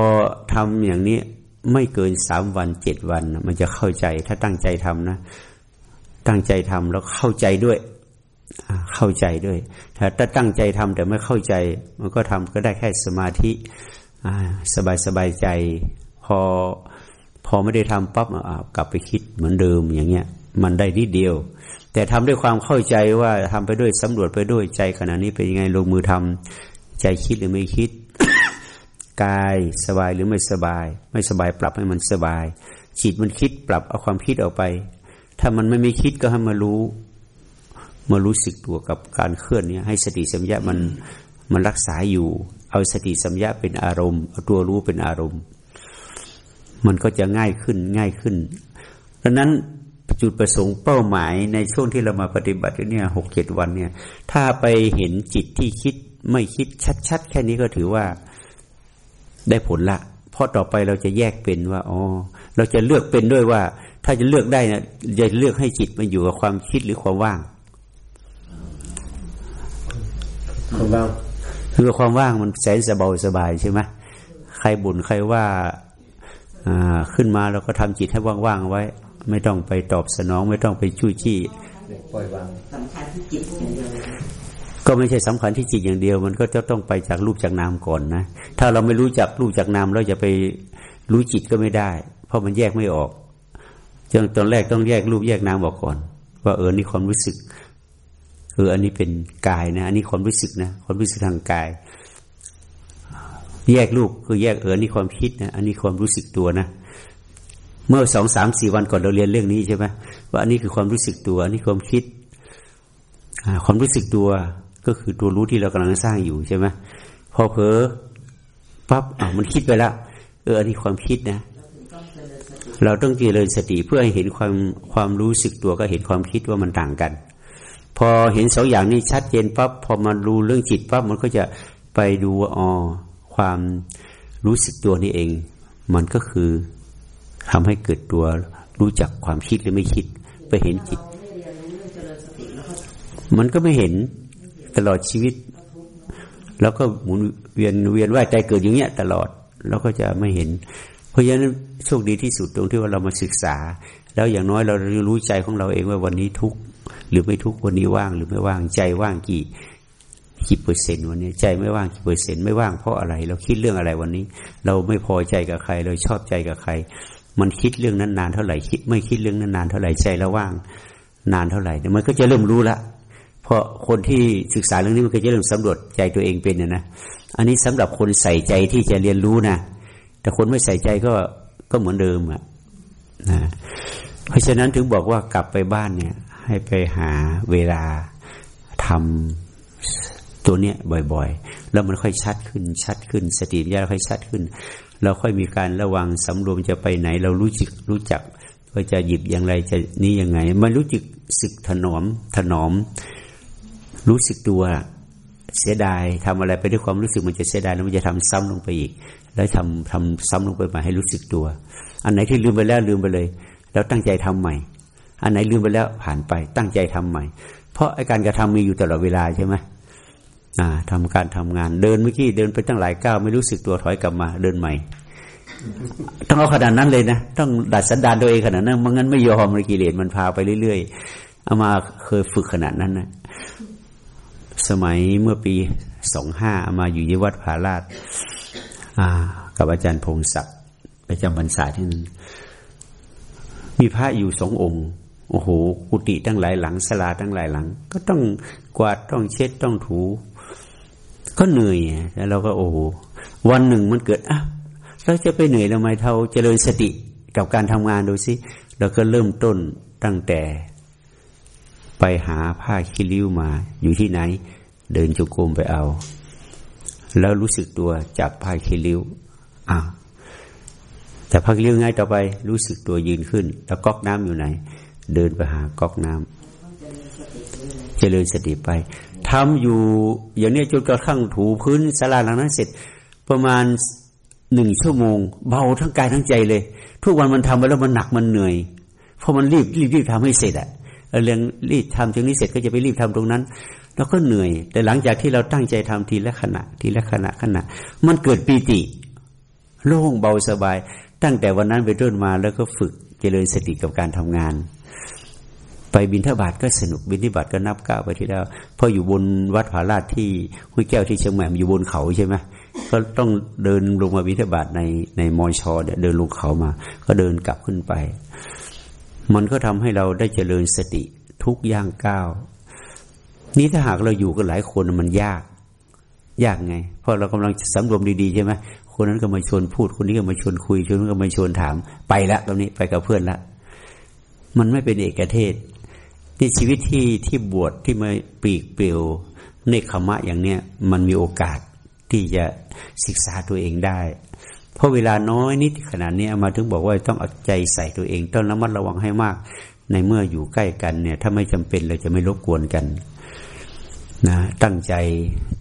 ทำอย่างนี้ไม่เกินสามวันเจ็ดวัน มันจะเข้าใจ ถ้าตั้งใจทำนะ ตั้งใจทำแล้วเข้าใจด้วย เข้าใจด้วยถ้าตั้งใจทำแต่ไม่เข้าใจ มันก็ทำก็ได้แค่สมาธิสบายสบายใจ พอ พอไม่ได้ทำปั๊บกลับไปคิดเหมือนเดิมอย่างเงี้ย มันได้นิดเดียว แต่ทำด้วยความเข้าใจว่าทำไปด้วยสำรวจไปด้วยใจขณะนี้เป็นยังไงลงมือทำใจคิดหรือไม่คิด กายสบายหรือไม่สบาย ไม่สบายปรับให้มันสบาย จิตมันคิดปรับเอาความคิดออกไป ถ้ามันไม่ม่คิดก็ให้มารู้ มารู้สึกตัวกับการเคลื่อนเนี่ยให้สติสัมยามันมันรักษาอยู่ เอาสติสัมยาเป็นอารมณ์เอาตัวรู้เป็นอารมณ์ มันก็จะง่ายขึ้นง่ายขึ้นดังนั้นจุดประสงค์เป้าหมายในช่วงที่เรามาปฏิบัติเนี่ยหกเจ็ดวันเนี่ย ถ้าไปเห็นจิตที่คิดไม่คิดชัด ๆ แค่นี้ก็ถือว่าได้ผลละ เพราะต่อไปเราจะแยกเป็นว่าอ๋อเราจะเลือกเป็นด้วยว่า ถ้าจะเลือกได้นะจะเลือกให้จิตมันอยู่กับความคิดหรือความว่างความว่างคือความว่างมันแสนสบายสบายใช่ไหมใครบุญใครว่าอ่า ขึ้นมาเราก็ทำจิตให้ว่างๆไว้ ไม่ต้องไปตอบสนอง ไม่ต้องไปชู้จี้ปล่อยวางสำคัญที่จิตอย่างเดียวก็ไม่ใช่สำคัญที่จิตอย่างเดียว มันก็จะต้องไปจากรูปจากนามก่อนนะ ถ้าเราไม่รู้จักรูปจากนามเราจะไปรู้จิตก็ไม่ได้ เพราะมันแยกไม่ออกจนตอนแรกต้องแยกรูปแยกนามบอกก่อน ว่าเออนี่ความรู้สึกเอออันนี้เป็นกายนะ อันนี้ความรู้สึกนะความรู้สึกทางกาย แยกลูกคือแยกเออนี่ความคิดนะอันนี้ความรู้สึกตัวนะเมื่อสองสามสี่วันก่อนเราเรียนเรื่องนี้ใช่ไหมว่าอันนี้คือความรู้สึกตัวอันนี้ความคิดความรู้สึกตัวก็คือตัวรู้ที่เรากำลังสร้างอยู่ใช่ไหมพอเผลอปั๊บอ่ามันคิดไปแล้วเอออันนี้ความคิดนะ เราต้องเจริญสติเพื่อให้เห็นความความรู้สึกตัวก็เห็นความคิดว่ามันต่างกัน พอเห็นสองอย่างนี้ชัดเจนปั๊บพอมาดูเรื่องจิตปั๊บมันก็จะไปดูว่าอ๋อ ความรู้สึกตัวนี่เอง มันก็คือทำให้เกิดตัวรู้จักความคิดหรือไม่คิด ไปเห็นจิต มันก็ไม่เห็นตลอดชีวิต แล้วก็หมุนเวียนเวียนว่ายใจเกิดอย่างเงี้ย ตลอดแล้วก็จะไม่เห็น เพราะฉะนั้นโชคดีที่สุดตรงที่ว่าเรามาศึกษา แล้วอย่างน้อยเรารู้ใจของเราเองว่าวันนี้ทุกหรือไม่ทุกวันนี้ว่างหรือไม่ว่างใจว่างกี่ กี่เปอร์เซ็นต์วันนี้ใจไม่ว่างกี่เปอร์เซ็นต์ไม่ว่างเพราะอะไร เราคิดเรื่องอะไรวันนี้ เราไม่พอใจกับใคร เราชอบใจกับใคร มันคิดเรื่องนั้นนานเท่าไหร่คิดไม่คิดเรื่องนั้นนานเท่าไหร่ใจเราว่างนานเท่าไหร่มันก็จะเริ่มรู้ละเพราะคนที่ศึกษาเรื่องนี้มันก็จะเริ่มสำรวจใจตัวเองเป็นนะนะอันนี้สำหรับคนใส่ใจที่จะเรียนรู้นะแต่คนไม่ใส่ใจก็ก็เหมือนเดิมอะนะเพราะฉะนั้นถึงบอกว่ากลับไปบ้านเนี่ย ให้ไปหาเวลาทำ ตัวเนี้ยบ่อย ๆ แล้วมันค่อยชัดขึ้นชัดขึ้น สติปัญญาค่อยชัดขึ้น เราค่อยมีการระวังสำรวมจะไปไหน เรารู้จักรู้จักว่าจะหยิบอย่างไรจะนี่ยังไง มันรู้จักสึกถนอมถนอม รู้สึกตัวเสียดายทำอะไรไปด้วยความรู้สึกมันจะเสียดายแล้วมันจะทำซ้ำลงไปอีก แล้วทำทำซ้ำลงไปม่ให้รู้สึกตัว อันไหนที่ลืมไปแล้วลืมไปเลย แล้วตั้งใจทำใหม่ อันไหนลืมไปแล้วผ่านไป ตั้งใจทำใหม่ เพราะไอการกระทำมีอยู่ตลอดเวลาใช่ไหม อ่าทำการทำงาน เดินเมื่อกี้เดินไปตั้งหลายก้าวไม่รู้สึกตัวถอยกลับมา เดินใหม่ ต้องเอาขนาดนั้นเลยนะต้องดัดสันดานตัวเองขนาดนั้นมันงั้นไม่ยอมเลยกิเลสมันพาไปเรื่อยๆเอามาเคยฝึกขนาดนั้นนะสมัยเมื่อปีสองห้าเอามาอยู่ยี่วัดผาลาดกับอาจารย์พงศักดิ์ไปจำบรรษาที่นั้นมีพระอยู่สององค์โอ้โหกุฏิตั้งหลายหลังสลาตั้งหลายหลัง ก็ต้องกวาดต้องเช็ดต้องถู ก็เหนื่อยแล้วเราก็โอ้โหวันหนึ่งมันเกิดอะเราจะไปเหนื่อยทำไมเท่าเจริญสติกับการทำงานดูสิเราก็เริ่มต้นตั้งแต่ ไปหาผ้าคิริ้วมา อยู่ที่ไหน เดินจุกมไปเอา แล้วรู้สึกตัวจับผ้าคิริ้วอ้าวแต่พักเรื่องง่ายต่อไป รู้สึกตัวยืนขึ้น แล้วก๊อกน้ำอยู่ไหน เดินไปหาก๊อกน้ำเจริญสติไป ทำอยู่อย่างนี้จนกระทั่งถูพื้นสลาหลังนั้นเสร็จประมาณหนึ่งชั่วโมง เบาทั้งกายทั้งใจเลย ทุกวันมันทำไปแล้วมันหนักมันเหนื่อย เพราะมันรีบรีบรีบทำให้เสร็จอะเรื่องรีบทำตรงนี้เสร็จก็จะไปรีบทำตรงนั้นแล้วก็เหนื่อย แต่หลังจากที่เราตั้งใจทำทีละขณะ ทีละขณะขณะ มันเกิดปีติโล่งเบาสบาย ตั้งแต่วันนั้นไปต้นมาแล้วก็ฝึกเจริญสติกับการทำงาน ไปบินทบาทก็สนุกบินทบาทก็นับก้าวไปที่แล้วพออยู่บนวัดผาลาดที่ห้วยแก้วที่เชียงใหม่อยู่บนเขาใช่ไหมก็ต้องเดินลงมาบิณฑบาตในในมอชอเดินลงเขามา ก็เดินกลับขึ้นไป มันก็ทำให้เราได้เจริญสติทุกย่างก้าวนี้ถ้าหากเราอยู่กันหลายคนมันยาก ยากไง เพราะเรากำลังสำรวมดีๆใช่ไหมคนนั้นก็มาชวนพูด คนนี้ก็มาชวนคุยคนนั้นก็มาชวนถามไปละตรงนี้ไปกับเพื่อนละมันไม่เป็นเอกเทศ นี่ชีวิตที่ที่บวชที่มาปีกเปลี่ยวในขมะอย่างเนี้ยมันมีโอกาสที่จะศึกษาตัวเองได้ เพราะเวลาน้อยนิดขนาดนี้มาถึงบอกว่าต้องเอาใจใส่ตัวเองต้องระมัดระวังให้มาก ในเมื่ออยู่ใกล้กันเนี่ย ถ้าไม่จำเป็นเราจะไม่รบกวนกันนะตั้งใจ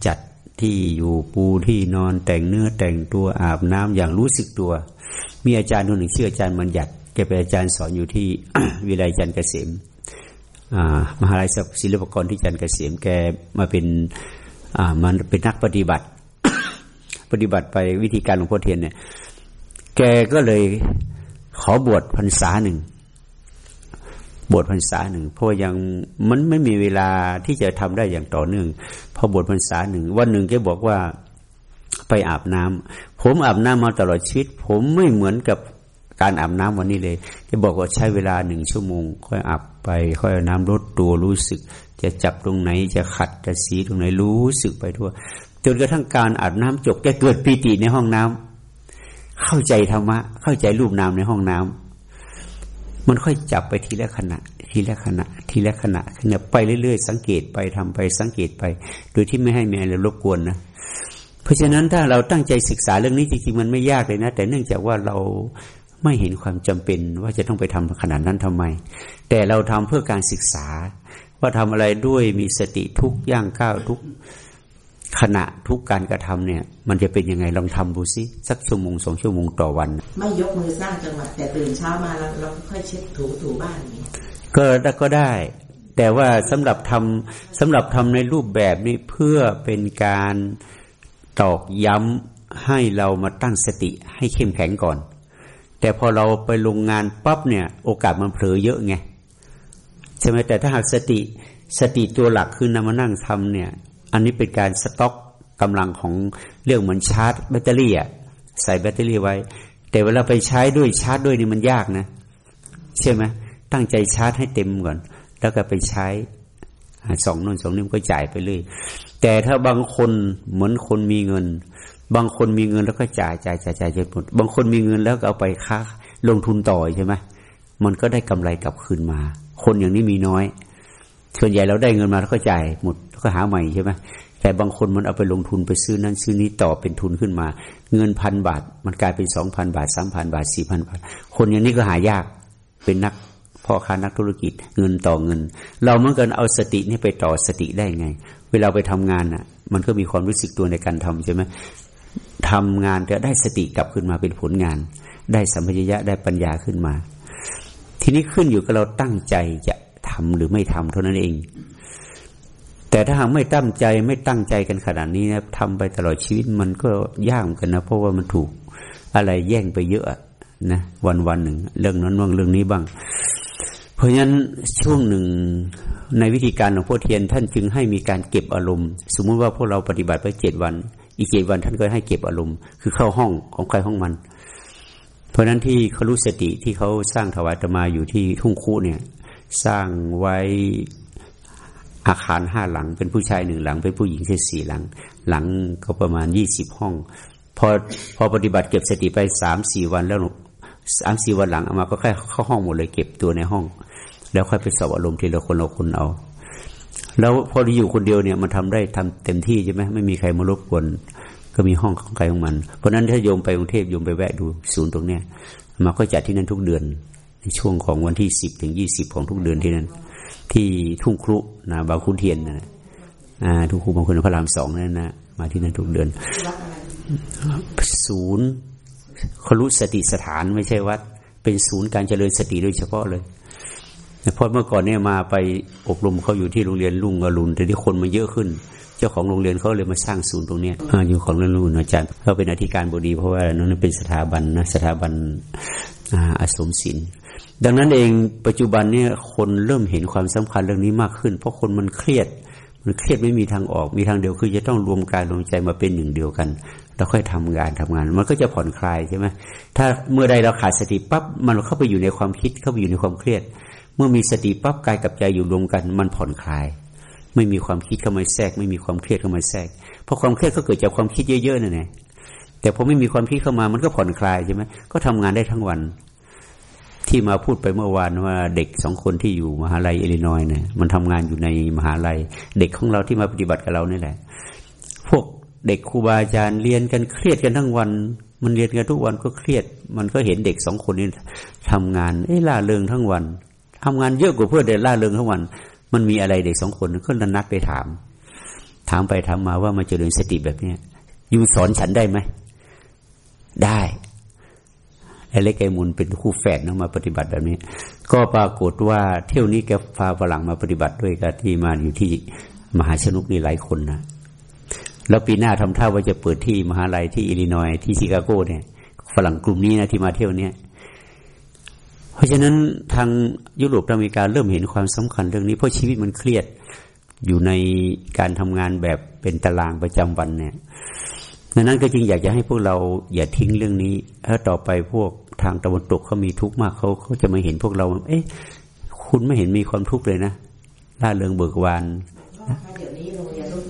จัดที่อยู่ปูที่นอนแต่งเนื้อแต่งตัวอาบน้ำอย่างรู้สึกตัว มีอาจารย์คนหนึ่งชื่ออาจารย์มันหยัดแกเป็นอาจารย์สอนอยู่ที่วิไลจันทร์เกษม มหาลัยศิลปากรที่จันเกษมแกมาเป็นมันเป็นนักปฏิบัติ ปฏิบัติไปวิธีการหลวงพ่อเทียนเนี่ย แกก็เลยขอบวชพรรษาหนึ่งบวชพรรษาหนึ่งเพราะยังมันไม่มีเวลาที่จะทำได้อย่างต่อเนื่องพอบวชพรรษาหนึ่งวันหนึ่งแกบอกว่าไปอาบน้ำผมอาบน้ำมาตลอดชีวิต ผมไม่เหมือนกับการอาบน้ำวันนี้เลยจะบอกว่าใช้เวลาหนึ่งชั่วโมง ค่อยอาบ ไปค่อยน้ำลดตัวรู้สึก จะจับตรงไหนจะขัดจะสีตรงไหนรู้สึกไปทั่ว จนกระทั่งการอาบน้ำจบแกเกิดปีติในห้องน้ำเข้าใจธรรมะ เข้าใจรูปนามในห้องน้ำมันค่อยจับไปทีละขณะ ทีละขณะ ทีละขณะขณะไปเรื่อยๆ สังเกตไปทำไปสังเกตไป โดยที่ไม่ให้แม่เรรบกวนนะเพราะฉะนั้นถ้าเราตั้งใจศึกษาเรื่องนี้จริงๆมันไม่ยากเลยนะ แต่เนื่องจากว่าเรา ไม่เห็นความจำเป็นว่าจะต้องไปทำขนาดนั้นทำไม แต่เราทำเพื่อการศึกษา ว่าทำอะไรด้วยมีสติทุกย่างก้าวทุกขณะทุกการกระทำเนี่ย มันจะเป็นยังไงลองทำดูซิสักชั่วโมงสองชั่วโมงต่อวัน ไม่ยกมือสร้างจังหวะแต่ตื่นเช้ามาเราเราค่อยเช็ดถูถูบ้านนี้ก็ก็ได้ แต่ว่าสำหรับทำสำหรับทำในรูปแบบนี้เพื่อเป็นการตอกย้ำให้เรามาตั้งสติให้เข้มแข็งก่อน แต่พอเราไปลงงานปั๊บเนี่ย โอกาสมันเผลอเยอะไงใช่ไหมแต่ถ้าหากสติสติตัวหลักคือนำมานั่งทำเนี่ย อันนี้เป็นการสต็อกกำลังของเรื่องเหมือนชาร์จแบตเตอรี่อะใส่แบตเตอรี่ไว้ แต่เวลาไปใช้ด้วยชาร์จด้วยนี่มันยากนะ ใช่ไหมตั้งใจชาร์จให้เต็มก่อน แล้วก็ไปใช้สองนู่นสองนี่ก็จ่ายไปเลย แต่ถ้าบางคนเหมือนคนมีเงิน บางคนมีเงินแล้วก็จ่ายจ่ายจ่ายจ่ายจนหมดบางคนมีเงินแล้วก็เอาไปค้าลงทุนต่อใช่ไหมมันก็ได้กำไรกลับคืนมา คนอย่างนี้มีน้อย ส่วนใหญ่เราได้เงินมาแล้วก็จ่ายหมดแล้วก็หาใหม่ใช่ไหมแต่บางคนมันเอาไปลงทุนไปซื้อนั้นซื้อนี้ต่อเป็นทุนขึ้นมา เงินพันบาท มันกลายเป็นสองพันบาทสามพันบาทสี่พันบาท คนอย่างนี้ก็หายากเป็นนักพ่อค้านักธุรกิจ เงินต่อเงิน เราเมื่อกันเอาสตินี่ไปต่อสติได้ไง เวลาไปทำงานอะ มันก็มีความรู้สึกตัวในการทำใช่ไหม ทำงานจะได้สติกลับขึ้นมาเป็นผลงาน ได้สัมผัสยะได้ปัญญาขึ้นมา ทีนี้ขึ้นอยู่กับเราตั้งใจจะทำหรือไม่ทำเท่านั้นเอง แต่ถ้าหากไม่ตั้งใจไม่ตั้งใจกันขนาดนี้นะทำไปตลอดชีวิตมันก็ยากกันนะเพราะว่ามันถูกอะไรแย่งไปเยอะนะวันวันหนึ่ง เรื่องนั้นบ้างเรื่องนี้บ้าง เพราะฉะนั้นช่วงหนึ่งในวิธีการของพ่อเทียนท่านจึงให้มีการเก็บอารมณ์ สมมุติว่าพวกเราปฏิบัติไปเจ็ดวัน อีกเจ็ดวันท่านก็ให้เก็บอารมณ์ คือเข้าห้องของใครห้องมัน เพราะฉะนั้นที่เขารู้สติที่เขาสร้างถวายตมาอยู่ที่ทุ่งคู่เนี่ย สร้างไว้อาคารห้าหลัง เป็นผู้ชายหนึ่งหลัง เป็นผู้หญิงแค่สี่หลัง หลังก็ประมาณยี่สิบห้อง พอพอปฏิบัติเก็บสติไปสามสี่วันแล้วสามสี่วันหลังเอามาก็แค่เข้าห้องหมดเลยเก็บตัวในห้อง แล้วค่อยไปสอบอารมณ์ทีละคนละคนเอา แล้วพออยู่คนเดียวเนี่ยมันทำได้ทำเต็มที่ใช่ไหมไม่มีใครมารบกวนก็มีห้องของใครของมัน เพราะนั้นถ้าโยมไปกรุงเทพโยมไปแวะดูศูนย์ตรงเนี้ยมาก็จัดที่นั่นทุกเดือน ในช่วงของวันที่สิบถึงยี่สิบของทุกเดือนที่นั่นที่ทุ่งครุนะบางคุณเทียนนะอ่าทุ่งครุบางคุณพระรามสองนั่นนะมาที่นั่นทุกเดือน ศูนย์ครุสติสถานไม่ใช่วัด เป็นศูนย์การเจริญสติโดยเฉพาะเลย เพราะเมื่อก่อนเนี่ยมาไปอบรมเขาอยู่ที่โรงเรียนลุงอรุณแต่ที่คนมาเยอะขึ้น เจ้าของโรงเรียนเขาเลยมาสร้างศูนย์ตรงนี้ออยู่ของเรื่องลุงอาจารย์เขาเป็นอธิการบดี เพราะว่านั้นเป็นสถาบันนะสถาบันอาสมศิลป์ดังนั้นเองปัจจุบันเนี่ยคนเริ่มเห็นความสำคัญเรื่องนี้มากขึ้น เพราะคนมันเครียด มันเครียดไม่มีทางออกมีทางเดียวคือจะต้องรวมกายรวมใจมาเป็นหนึ่งเดียวกัน แล้วค่อยทำงานทำงาน มันก็จะผ่อนคลายใช่ไหมถ้าเมื่อใดเราขาดสติปั๊บมันเข้าไปอยู่ในความคิดเข้าไปอยู่ในความเครียด เมื่อมีสติปั๊บกายกับใจอยู่รวมกัน มันผ่อนคลาย ไม่มีความคิดเข้ามาแทรก ไม่มีความเครียดเข้ามาแทรก เพราะความเครียดก็เกิดจากความคิดเยอะๆนั่นแหละแต่พอไม่มีความคิดเข้ามามันก็ผ่อนคลายใช่ไหมก็ทำงานได้ทั้งวัน ที่มาพูดไปเมื่อวานว่าเด็กสองคนที่อยู่มหาลัยอิลลินอยเนี่ยมันทำงานอยู่ในมหาลัย เด็กของเราที่มาปฏิบัติกับเรานี่แหละ พวกเด็กครูบาอาจารย์เรียนกันเครียดกันทั้งวัน มันเรียนกันทุกวันก็เครียด มันก็เห็นเด็กสองคนนี้ทำงานเอ้ล่าเริงทั้งวัน ทำงานเยอะกว่าเพื่อนเด็กล่าเริงทั้งวัน มันมีอะไรเด็กสองคนก็นัดไปถาม ถามไปถามมาว่ามาเจริญสติแบบเนี้ยอยู่สอนฉันได้ไหม ได้ไอ้เล็กไอ้มุนเป็นคู่แฝดนะมาปฏิบัติแบบนี้ ก็ปรากฏว่าเที่ยวนี้แกพาฝรั่งมาปฏิบัติด้วยกันที่มาอยู่ที่มหาชนุกนี่หลายคนนะแล้วปีหน้าทำท่าว่าจะเปิดที่มหาลัยที่อิลลินอยที่ชิคาโกเนี่ยฝรั่งกลุ่มนี้นะที่มาเที่ยวเนี้ย เพราะฉะนั้นทางยุโรปอเมริกาเริ่มเห็นความสำคัญเรื่องนี้เพราะชีวิตมันเครียดอยู่ในการทำงานแบบเป็นตารางประจำวันเนี่ยดังนั้นก็จริงอยากจะให้พวกเราอย่าทิ้งเรื่องนี้ ถ้าต่อไปพวกทางตะวันตกเขามีทุกข์มากเขาเขาจะมาเห็นพวกเรา เอ๊ะ คุณไม่เห็นมีความทุกข์เลยนะล่าเริงเบิกบานเดี๋ยวนี้โรงเรียนลูก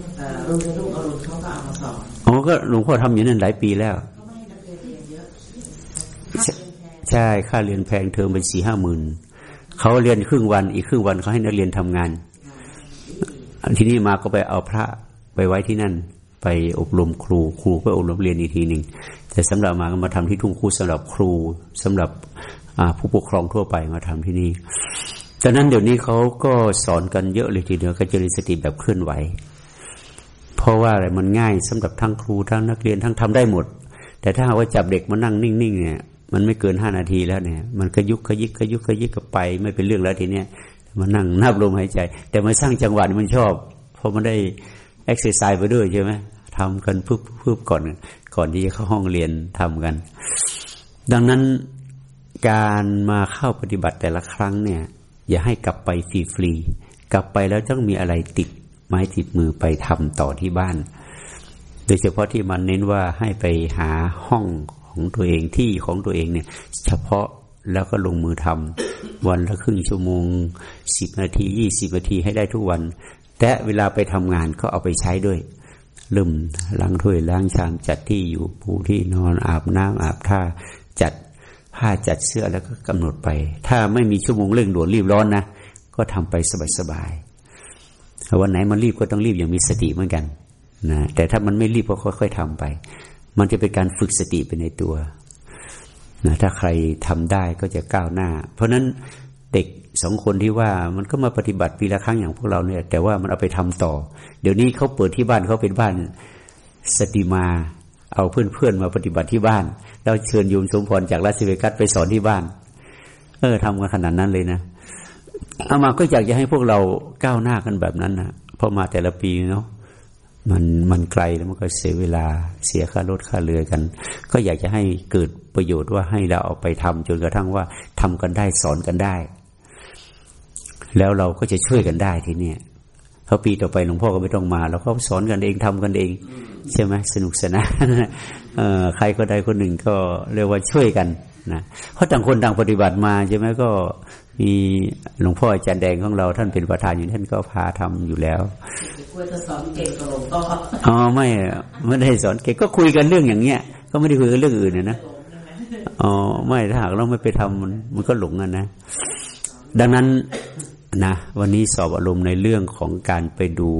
โรงเรียนลูกอรุณเขาก็เอามาสอนอ๋อก็หลวงพ่อทำอย่างนั้นหลายปีแล้ว ใช่ค่าเรียนแพงเทอมเป็นสี่ห้าหมื่นเขาเรียนครึ่งวันอีกครึ่งวันเขาให้นักเรียนทำงานทีนี้มาก็ไปเอาพระไปไว้ที่นั่น ไปอบรมครูครูก็อบรมเรียนอีกทีหนึ่งแต่สำหรับมาก็มาทำที่ทุ่งคู่สำหรับครูสำหรับผู้ปกครองทั่วไปมาทำที่นี่ดังนั้นเดี๋ยวนี้เขาก็สอนกันเยอะเลยทีเดียวก็จริสติแบบเคลื่อนไหว เพราะว่าอะไรมันง่ายสำหรับทั้งครูทั้งนักเรียนทั้งทำได้หมด แต่ถ้าว่าจับเด็กมานั่งนิ่งๆเนี่ย มันไม่เกินห้านาทีแล้วเนี่ย มันก็ยุกขยิกขยุกขยิกก็ไป ไม่เป็นเรื่องแล้วทีเนี้ยมานั่งนับลมหายใจ แต่มาสร้างจังหวะมันชอบ เพราะมันได้เอ็กซ์ไซส์ไปด้วยใช่ไหมทำกันพึบพึบก่อน ก่อนที่จะเข้าห้องเรียนทำกัน ดังนั้นการมาเข้าปฏิบัติแต่ละครั้งเนี่ย อย่าให้กลับไปฟรีๆกลับไปแล้วต้องมีอะไรติดไม้ติดมือไปทำต่อที่บ้าน โดยเฉพาะที่มันเน้นว่าให้ไปหาห้อง ของตัวเองที่ของตัวเองเนี่ย เฉพาะแล้วก็ลงมือทำวันละครึ่งชั่วโมงสิบนาทียี่สิบนาทีให้ได้ทุกวัน แต่เวลาไปทำงานก็เอาไปใช้ด้วยลืมล้างถ้วยล้างชามจัดที่อยู่ปูที่นอนอาบน้ำอาบท่าจัดผ้าจัดเสื้อแล้วก็กำหนดไป ถ้าไม่มีชั่วโมงเร่งด่วนรีบร้อนนะก็ทำไปสบายๆวันไหนมันรีบก็ต้องรีบอย่างมีสติเหมือนกันนะแต่ถ้ามันไม่รีบก็ค่อย ๆทำไป มันจะเป็นการฝึกสติไปในตัวนะถ้าใครทำได้ก็จะก้าวหน้า เพราะนั้นเด็กสองคนที่ว่ามันก็มาปฏิบัติปีละครั้งอย่างพวกเราเนี่ย แต่ว่ามันเอาไปทำต่อ เดี๋ยวนี้เขาเปิดที่บ้านเขาเป็นบ้านสติมา เอาเพื่อนๆมาปฏิบัติที่บ้านแล้วเชิญโยมสมพรจากราชเวกัสไปสอนที่บ้าน เออทำกันขนาดนั้นเลยนะเอามาก็อยากจะให้พวกเราก้าวหน้ากันแบบนั้นนะพอมาแต่ละปีเนาะ มันมันไกลแล้วมันก็เสียเวลาเสียค่ารถค่าเรือกัน ก็อยากจะให้เกิดประโยชน์ว่าให้เราเอาไปทำจนกระทั่งว่าทำกันได้สอนกันได้ แล้วเราก็จะช่วยกันได้ทีเนี้ยพราะปีต่อไปหลวงพ่อก็ไม่ต้องมาเราก็สอนกันเองทำกันเอง ใช่ไหมสนุกสนานใครก็ได้คนหนึ่งก็เรียกว่าช่วยกันนะเพราะต่างคนต่างปฏิบัติมาใช่ไหมก็ มีหลวงพ่ออาจารย์แดงของเราท่านเป็นประธานอยู่ท่านก็พาทำอยู่แล้วกลัวจะสอนเก่งกว่าหลวงพ่ออ๋อไม่ไม่ได้สอนเก่งก็คุยกันเรื่องอย่างเงี้ย ก็ไม่ได้คุยกันเรื่องอื่นนะนะอ๋อไม่ถ้าหากเราไม่ไปทำมันมันก็หลงกันนะ ดังนั้นนะวันนี้สอบอารมณ์ในเรื่องของการไปดู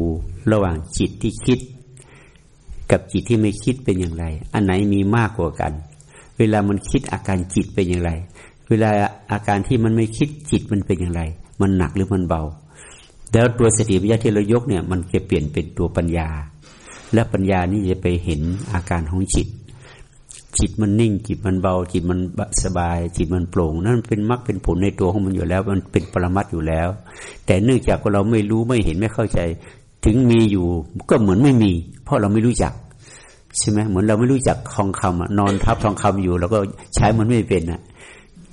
ระหว่างจิตที่คิด กับจิตที่ไม่คิดเป็นอย่างไร อันไหนมีมากกว่ากัน เวลามันคิดอาการจิตเป็นอย่างไร เวลาอาการที่มันไม่คิดจิตมันเป็นอย่างไร มันหนักหรือมันเบา แล้วตัวสติปัญญาที่เรายกเนี่ย มันจะเปลี่ยนเป็นตัวปัญญา และปัญญานี่จะไปเห็นอาการของจิต จิตมันนิ่ง จิตมันเบา จิตมันสบาย จิตมันโปร่ง นั่นเป็นมรรคเป็นผลในตัวของมันอยู่แล้ว มันเป็นปรมัตอยู่แล้ว แต่เนื่องจากว่าเราไม่รู้ไม่เห็นไม่เข้าใจ ถึงมีอยู่ก็เหมือนไม่มี เพราะเราไม่รู้จักใช่ไหมเหมือนเราไม่รู้จักทองคำนอนทับทองคำอยู่ แล้วก็ใช้มันไม่เป็นอะ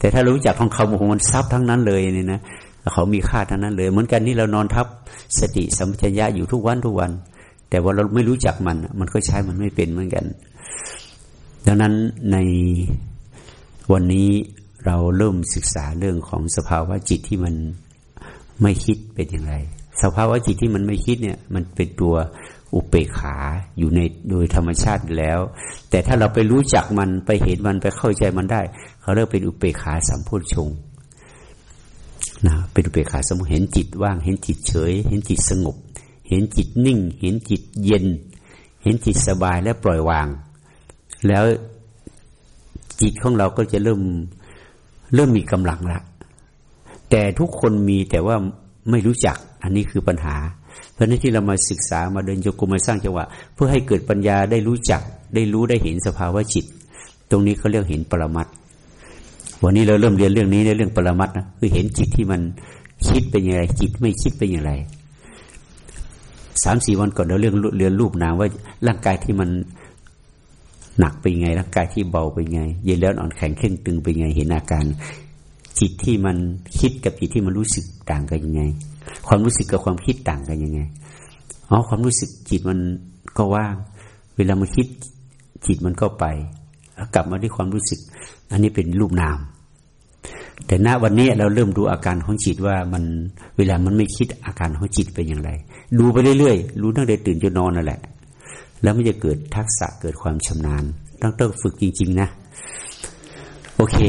แต่ถ้ารู้จักทองคำโอ้โหมันซับทั้งนั้นเลยเนี่ยนะเขามีค่าทั้งนั้นเลย เหมือนกันนี่เรานอนทับสติสัมปชัญญะอยู่ทุกวันทุกวัน แต่ว่าเราไม่รู้จักมัน มันก็ใช้มันไม่เป็นเหมือนกัน ดังนั้นในวันนี้เราเริ่มศึกษาเรื่องของสภาวะจิตที่มันไม่คิดเป็นอย่างไร สภาวะจิตที่มันไม่คิดเนี่ย มันเป็นตัว อุเปกขาอยู่ในโดยธรรมชาติแล้ว แต่ถ้าเราไปรู้จักมันไปเห็นมันไปเข้าใจมันได้ เขาเรียกเป็นอุเปกขาสัมโพชงนะเป็นอุเบกขาสมุเห็นจิตว่าง เห็นจิตเฉย เห็นจิตสงบ เห็นจิตนิ่ง เห็นจิตเย็น เห็นจิตสบายและปล่อยวาง แล้วจิตของเราก็จะเริ่มเริ่มมีกำลังละแต่ทุกคนมีแต่ว่าไม่รู้จักอันนี้คือปัญหา เพราะนั้นที่เรามาศึกษามาเดินโยกุมาสร้างจังหวะ เพื่อให้เกิดปัญญาได้รู้จัก ได้รู้ได้เห็นสภาวะจิต ตรงนี้เขาเรียกเห็นปรมัตถวันนี้เราเริ่มเรียนเรื่องนี้ในเรื่องปรมัตนะคือเห็นจิตที่มันคิดเป็นอย่างไร จิตไม่คิดเป็นอย่างไรสามสี่วันก่อนเราเรื่องเรียนรูปนามว่าร่างกายที่มันหนักเป็นไงร่างกายที่เบาเป็นไง เย็นแล้วอ่อนแข็งเข่งตึงเป็นไงเห็นอาการ จิตที่มันคิดกับจิตที่มันรู้สึกต่างกันยังไง ความรู้สึกกับความคิดต่างกันยังไงอ๋อความรู้สึกจิตมันก็ว่าง เวลามันคิดจิตมันก็ไปกลับมาที่ความรู้สึก อันนี้เป็นรูปนาม แต่ณวันนี้เราเริ่มดูอาการของจิตว่ามันเวลามันไม่คิดอาการของจิตเป็นอย่างไร ดูไปเรื่อยๆรู้ตั้งแต่ตื่นจนนอนนั่นแหละ แล้วมันจะเกิดทักษะเกิดความชำนาญ ต้องต้องฝึกจริง ๆ นะ โอเค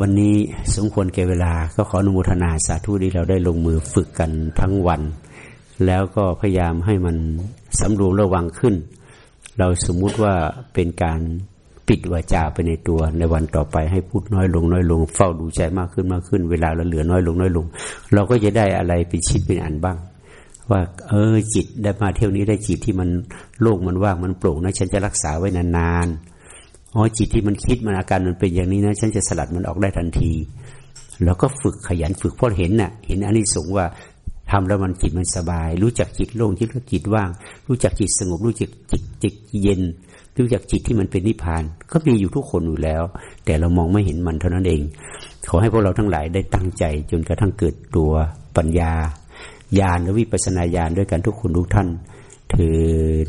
วันนี้สมควรแก่เวลา ก็ขออนุโมทนาสาธุที่เราได้ลงมือฝึกกันทั้งวัน แล้วก็พยายามให้มันสำรวมระวังขึ้น เราสมมุติว่าเป็นการปิดวาจาไปในตัวในวันต่อไปให้พูดน้อยลงน้อยลง เฝ้าดูใจมากขึ้นมากขึ้น เวลาเราเหลือน้อยลงน้อยลง เราก็จะได้อะไรเป็นชิ้นเป็นอันบ้าง ว่า เออจิตได้มาเที่ยวนี้ได้จิตที่มันโล่งมันว่างมันโปร่งนะฉันจะรักษาไว้นานๆ อ๋อจิตที่มันคิดมันอาการมันเป็นอย่างนี้นะ ฉันจะสลัดมันออกได้ทันที แล้วก็ฝึกขยันฝึกเพราะเห็นน่ะ เห็นอันนี้สูงว่าทำแล้วมันจิตมันสบาย รู้จักจิตโล่งจิตจิตว่าง รู้จักจิตสงบ รู้จักจิตจิตเย็น รู้จักจิตที่มันเป็นนิพพาน ก็มีอยู่ทุกคนอยู่แล้ว แต่เรามองไม่เห็นมันเท่านั้นเอง ขอให้พวกเราทั้งหลายได้ตั้งใจ จนกระทั่งเกิดตัวปัญญาญาณหรือวิปัสนาญาณด้วยกันทุกคนทุกท่านเถิด